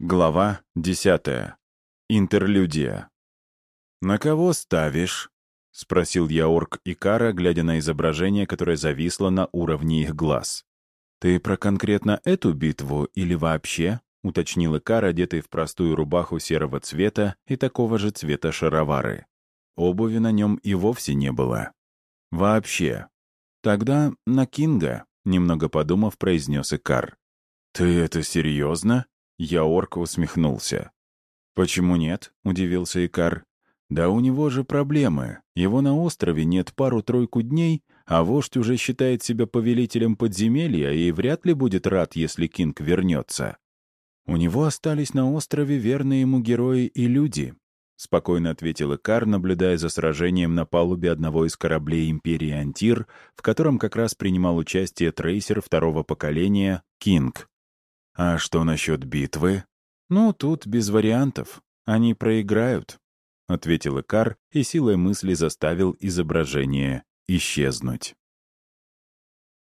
Глава 10. Интерлюдия. «На кого ставишь?» — спросил я орк Икара, глядя на изображение, которое зависло на уровне их глаз. «Ты про конкретно эту битву или вообще?» — уточнил Икар, одетый в простую рубаху серого цвета и такого же цвета шаровары. Обуви на нем и вовсе не было. «Вообще». «Тогда на Кинга», — немного подумав, произнес Икар. «Ты это серьезно?» Я орка усмехнулся. «Почему нет?» — удивился Икар. «Да у него же проблемы. Его на острове нет пару-тройку дней, а вождь уже считает себя повелителем подземелья и вряд ли будет рад, если Кинг вернется. У него остались на острове верные ему герои и люди», — спокойно ответил Икар, наблюдая за сражением на палубе одного из кораблей Империи Антир, в котором как раз принимал участие трейсер второго поколения Кинг. «А что насчет битвы?» «Ну, тут без вариантов. Они проиграют», — ответил Икар и силой мысли заставил изображение исчезнуть.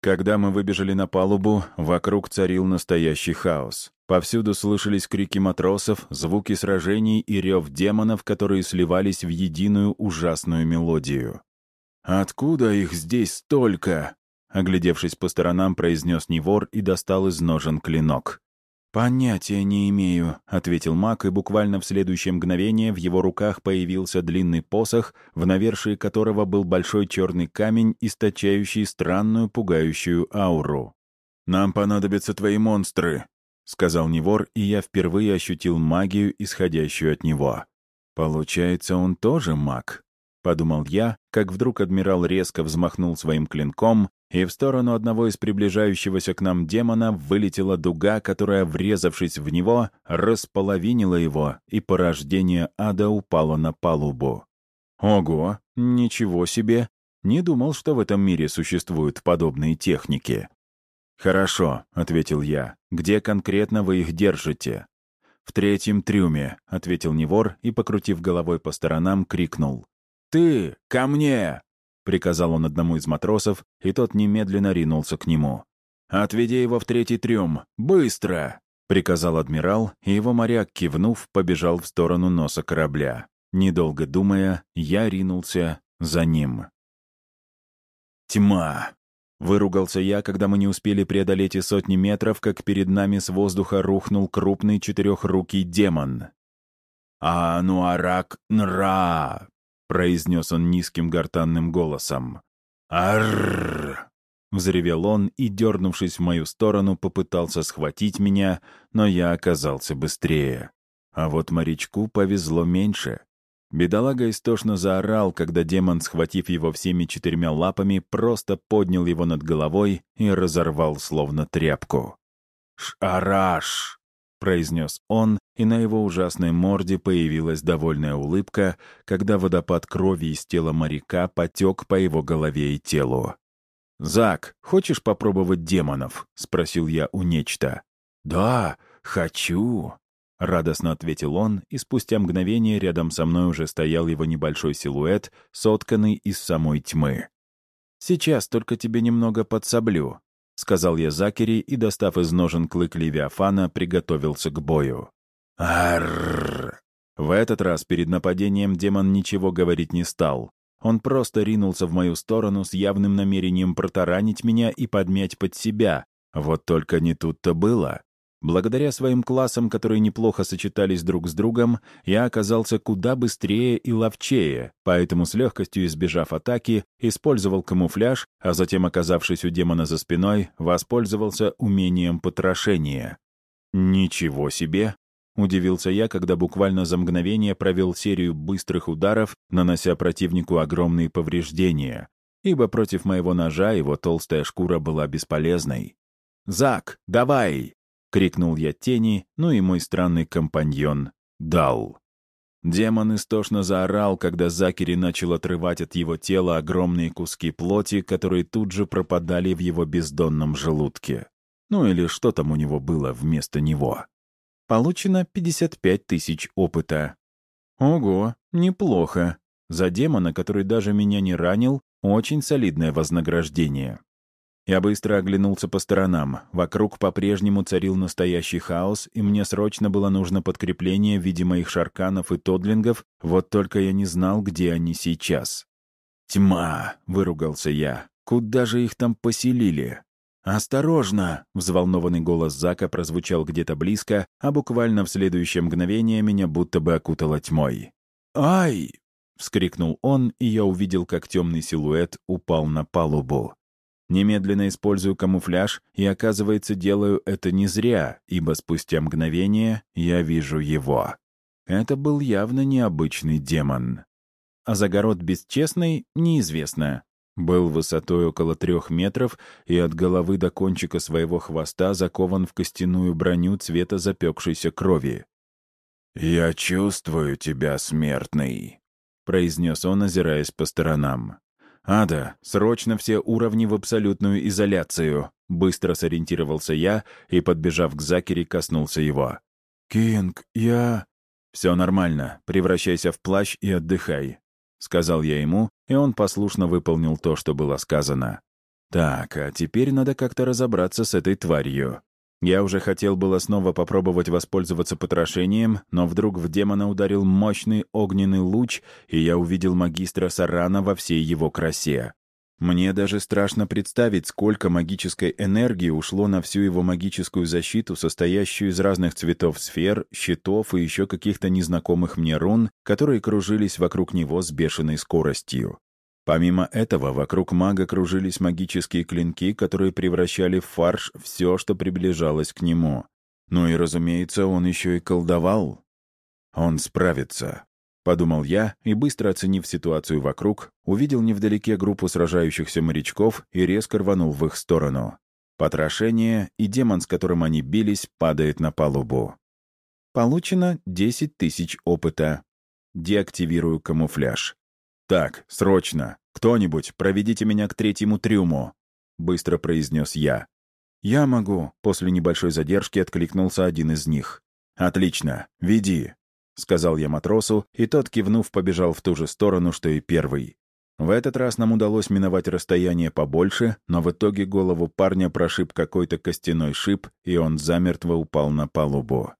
Когда мы выбежали на палубу, вокруг царил настоящий хаос. Повсюду слышались крики матросов, звуки сражений и рев демонов, которые сливались в единую ужасную мелодию. «Откуда их здесь столько?» Оглядевшись по сторонам, произнес Невор и достал из ножен клинок. «Понятия не имею», — ответил маг, и буквально в следующее мгновение в его руках появился длинный посох, в навершии которого был большой черный камень, источающий странную пугающую ауру. «Нам понадобятся твои монстры», — сказал Невор, и я впервые ощутил магию, исходящую от него. «Получается, он тоже маг?» — подумал я, как вдруг адмирал резко взмахнул своим клинком, и в сторону одного из приближающегося к нам демона вылетела дуга, которая, врезавшись в него, располовинила его, и порождение ада упало на палубу. Ого, ничего себе! Не думал, что в этом мире существуют подобные техники. «Хорошо», — ответил я. «Где конкретно вы их держите?» «В третьем трюме», — ответил Невор и, покрутив головой по сторонам, крикнул. «Ты! Ко мне!» Приказал он одному из матросов, и тот немедленно ринулся к нему. «Отведи его в третий трюм! Быстро!» — приказал адмирал, и его моряк, кивнув, побежал в сторону носа корабля. Недолго думая, я ринулся за ним. «Тьма!» — выругался я, когда мы не успели преодолеть и сотни метров, как перед нами с воздуха рухнул крупный четырехрукий демон. «Ануарак Нра!» — произнес он низким гортанным голосом. «Арррр!» — взревел он и, дернувшись в мою сторону, попытался схватить меня, но я оказался быстрее. А вот морячку повезло меньше. Бедолага истошно заорал, когда демон, схватив его всеми четырьмя лапами, просто поднял его над головой и разорвал словно тряпку. «Шараш!» — произнес он, и на его ужасной морде появилась довольная улыбка, когда водопад крови из тела моряка потек по его голове и телу. «Зак, хочешь попробовать демонов?» — спросил я у нечто. «Да, хочу», — радостно ответил он, и спустя мгновение рядом со мной уже стоял его небольшой силуэт, сотканный из самой тьмы. «Сейчас только тебе немного подсоблю», — сказал я Закери и, достав из ножен клык Левиафана, приготовился к бою. Арррр! В этот раз перед нападением демон ничего говорить не стал. Он просто ринулся в мою сторону с явным намерением протаранить меня и подмять под себя. Вот только не тут-то было. Благодаря своим классам, которые неплохо сочетались друг с другом, я оказался куда быстрее и ловчее, поэтому с легкостью избежав атаки, использовал камуфляж, а затем, оказавшись у демона за спиной, воспользовался умением потрошения. Ничего себе! Удивился я, когда буквально за мгновение провел серию быстрых ударов, нанося противнику огромные повреждения, ибо против моего ножа его толстая шкура была бесполезной. «Зак, давай!» — крикнул я тени, ну и мой странный компаньон дал. Демон истошно заорал, когда Закери начал отрывать от его тела огромные куски плоти, которые тут же пропадали в его бездонном желудке. Ну или что там у него было вместо него. Получено 55 тысяч опыта. Ого, неплохо. За демона, который даже меня не ранил, очень солидное вознаграждение. Я быстро оглянулся по сторонам. Вокруг по-прежнему царил настоящий хаос, и мне срочно было нужно подкрепление в виде моих шарканов и тодлингов, вот только я не знал, где они сейчас. «Тьма!» — выругался я. «Куда же их там поселили?» «Осторожно!» — взволнованный голос Зака прозвучал где-то близко, а буквально в следующее мгновение меня будто бы окутало тьмой. «Ай!» — вскрикнул он, и я увидел, как темный силуэт упал на палубу. Немедленно использую камуфляж, и, оказывается, делаю это не зря, ибо спустя мгновение я вижу его. Это был явно необычный демон. А загород бесчестный неизвестно. Был высотой около трех метров и от головы до кончика своего хвоста закован в костяную броню цвета запекшейся крови. «Я чувствую тебя, смертный», — произнес он, озираясь по сторонам. «Ада, срочно все уровни в абсолютную изоляцию!» Быстро сориентировался я и, подбежав к Закери, коснулся его. «Кинг, я...» «Все нормально. Превращайся в плащ и отдыхай», — сказал я ему, и он послушно выполнил то, что было сказано. «Так, а теперь надо как-то разобраться с этой тварью. Я уже хотел было снова попробовать воспользоваться потрошением, но вдруг в демона ударил мощный огненный луч, и я увидел магистра Сарана во всей его красе. Мне даже страшно представить, сколько магической энергии ушло на всю его магическую защиту, состоящую из разных цветов сфер, щитов и еще каких-то незнакомых мне рун, которые кружились вокруг него с бешеной скоростью. Помимо этого, вокруг мага кружились магические клинки, которые превращали в фарш все, что приближалось к нему. Ну и, разумеется, он еще и колдовал. Он справится. Подумал я и, быстро оценив ситуацию вокруг, увидел невдалеке группу сражающихся морячков и резко рванул в их сторону. Потрошение, и демон, с которым они бились, падает на палубу. Получено 10 тысяч опыта. Деактивирую камуфляж. «Так, срочно! Кто-нибудь, проведите меня к третьему трюму!» — быстро произнес я. «Я могу», — после небольшой задержки откликнулся один из них. «Отлично, веди», — сказал я матросу, и тот, кивнув, побежал в ту же сторону, что и первый. В этот раз нам удалось миновать расстояние побольше, но в итоге голову парня прошиб какой-то костяной шип, и он замертво упал на палубу.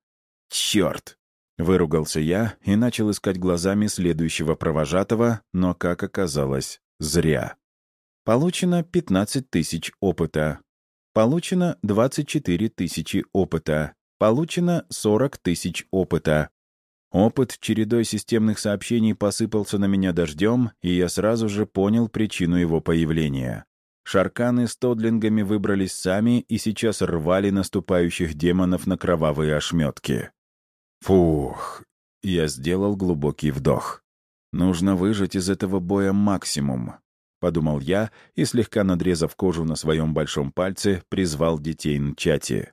«Черт!» Выругался я и начал искать глазами следующего провожатого, но, как оказалось, зря. Получено 15 тысяч опыта. Получено 24 тысячи опыта. Получено 40 тысяч опыта. Опыт чередой системных сообщений посыпался на меня дождем, и я сразу же понял причину его появления. Шарканы с тодлингами выбрались сами и сейчас рвали наступающих демонов на кровавые ошметки. Фух, я сделал глубокий вдох. Нужно выжать из этого боя максимум, подумал я и, слегка надрезав кожу на своем большом пальце, призвал детей Нчати.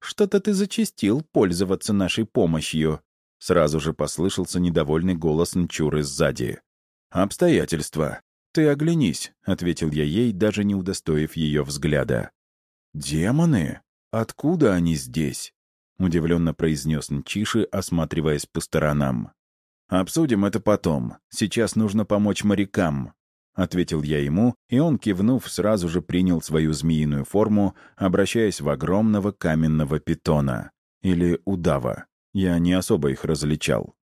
«Что-то ты зачастил пользоваться нашей помощью», сразу же послышался недовольный голос Нчуры сзади. «Обстоятельства. Ты оглянись», — ответил я ей, даже не удостоив ее взгляда. «Демоны? Откуда они здесь?» — удивленно произнес Нчиши, осматриваясь по сторонам. «Обсудим это потом. Сейчас нужно помочь морякам», — ответил я ему, и он, кивнув, сразу же принял свою змеиную форму, обращаясь в огромного каменного питона. Или удава. Я не особо их различал.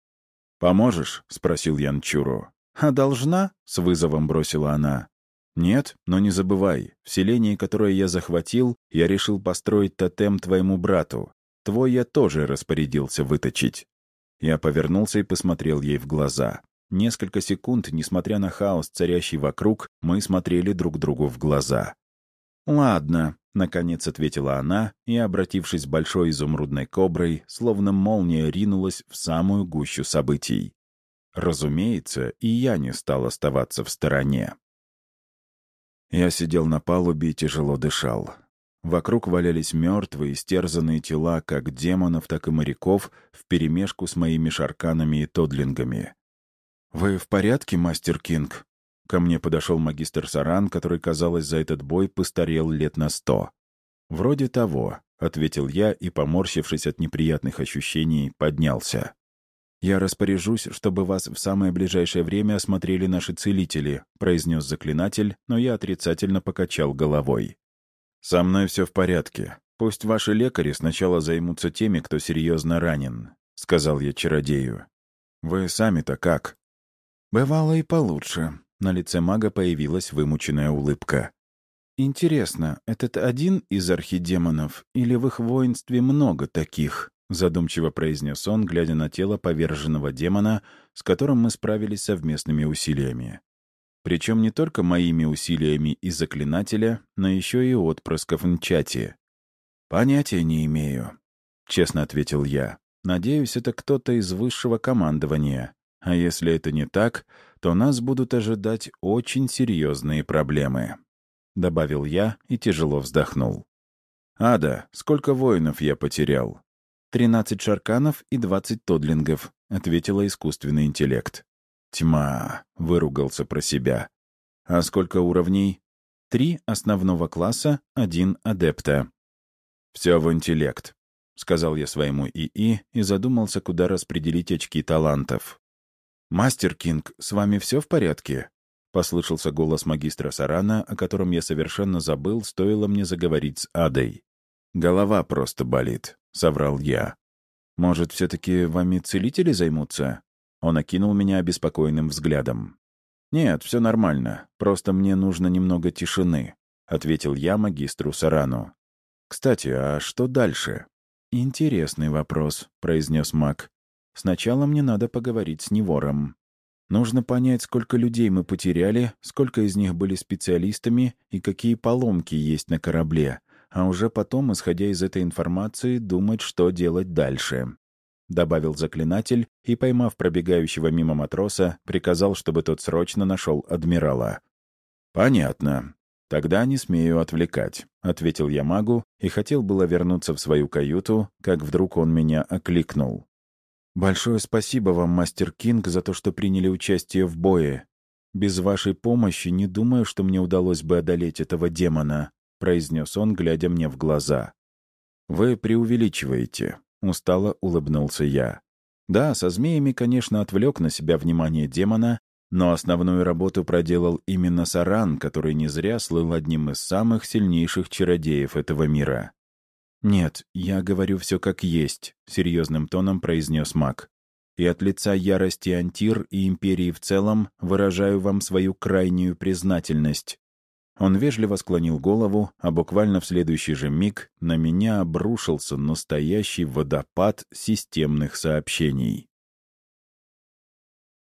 «Поможешь?» — спросил я Нчуру. «А должна?» — с вызовом бросила она. «Нет, но не забывай, в селении, которое я захватил, я решил построить тотем твоему брату. Твой я тоже распорядился выточить». Я повернулся и посмотрел ей в глаза. Несколько секунд, несмотря на хаос, царящий вокруг, мы смотрели друг другу в глаза. «Ладно», — наконец ответила она, и, обратившись большой изумрудной коброй, словно молния ринулась в самую гущу событий. Разумеется, и я не стал оставаться в стороне. Я сидел на палубе и тяжело дышал. Вокруг валялись мертвые, стерзанные тела как демонов, так и моряков, вперемешку с моими шарканами и тодлингами. «Вы в порядке, мастер Кинг?» Ко мне подошел магистр Саран, который, казалось, за этот бой постарел лет на сто. «Вроде того», — ответил я и, поморщившись от неприятных ощущений, поднялся. «Я распоряжусь, чтобы вас в самое ближайшее время осмотрели наши целители», — произнес заклинатель, но я отрицательно покачал головой. «Со мной все в порядке. Пусть ваши лекари сначала займутся теми, кто серьезно ранен», — сказал я чародею. «Вы сами-то как?» «Бывало и получше». На лице мага появилась вымученная улыбка. «Интересно, этот один из архидемонов или в их воинстве много таких?» Задумчиво произнес он, глядя на тело поверженного демона, с которым мы справились совместными усилиями. Причем не только моими усилиями и заклинателя, но еще и отпрысков Нчати. «Понятия не имею», — честно ответил я. «Надеюсь, это кто-то из высшего командования. А если это не так, то нас будут ожидать очень серьезные проблемы», — добавил я и тяжело вздохнул. «Ада, сколько воинов я потерял?» «Тринадцать шарканов и двадцать тодлингов», — ответила искусственный интеллект. «Тьма!» — выругался про себя. «А сколько уровней?» «Три основного класса, один адепта». «Все в интеллект», — сказал я своему ИИ и задумался, куда распределить очки талантов. «Мастер Кинг, с вами все в порядке?» — послышался голос магистра Сарана, о котором я совершенно забыл, стоило мне заговорить с Адой. «Голова просто болит», — соврал я. «Может, все-таки вами целители займутся?» Он окинул меня обеспокоенным взглядом. «Нет, все нормально. Просто мне нужно немного тишины», — ответил я магистру Сарану. «Кстати, а что дальше?» «Интересный вопрос», — произнес маг. «Сначала мне надо поговорить с Невором. Нужно понять, сколько людей мы потеряли, сколько из них были специалистами и какие поломки есть на корабле, а уже потом, исходя из этой информации, думать, что делать дальше. — добавил заклинатель и, поймав пробегающего мимо матроса, приказал, чтобы тот срочно нашел адмирала. «Понятно. Тогда не смею отвлекать», — ответил я магу и хотел было вернуться в свою каюту, как вдруг он меня окликнул. «Большое спасибо вам, мастер Кинг, за то, что приняли участие в бое. Без вашей помощи не думаю, что мне удалось бы одолеть этого демона», — произнес он, глядя мне в глаза. «Вы преувеличиваете. Устало улыбнулся я. Да, со змеями, конечно, отвлек на себя внимание демона, но основную работу проделал именно Саран, который не зря слыл одним из самых сильнейших чародеев этого мира. «Нет, я говорю все как есть», — серьезным тоном произнес маг. «И от лица ярости Антир и Империи в целом выражаю вам свою крайнюю признательность. Он вежливо склонил голову, а буквально в следующий же миг на меня обрушился настоящий водопад системных сообщений.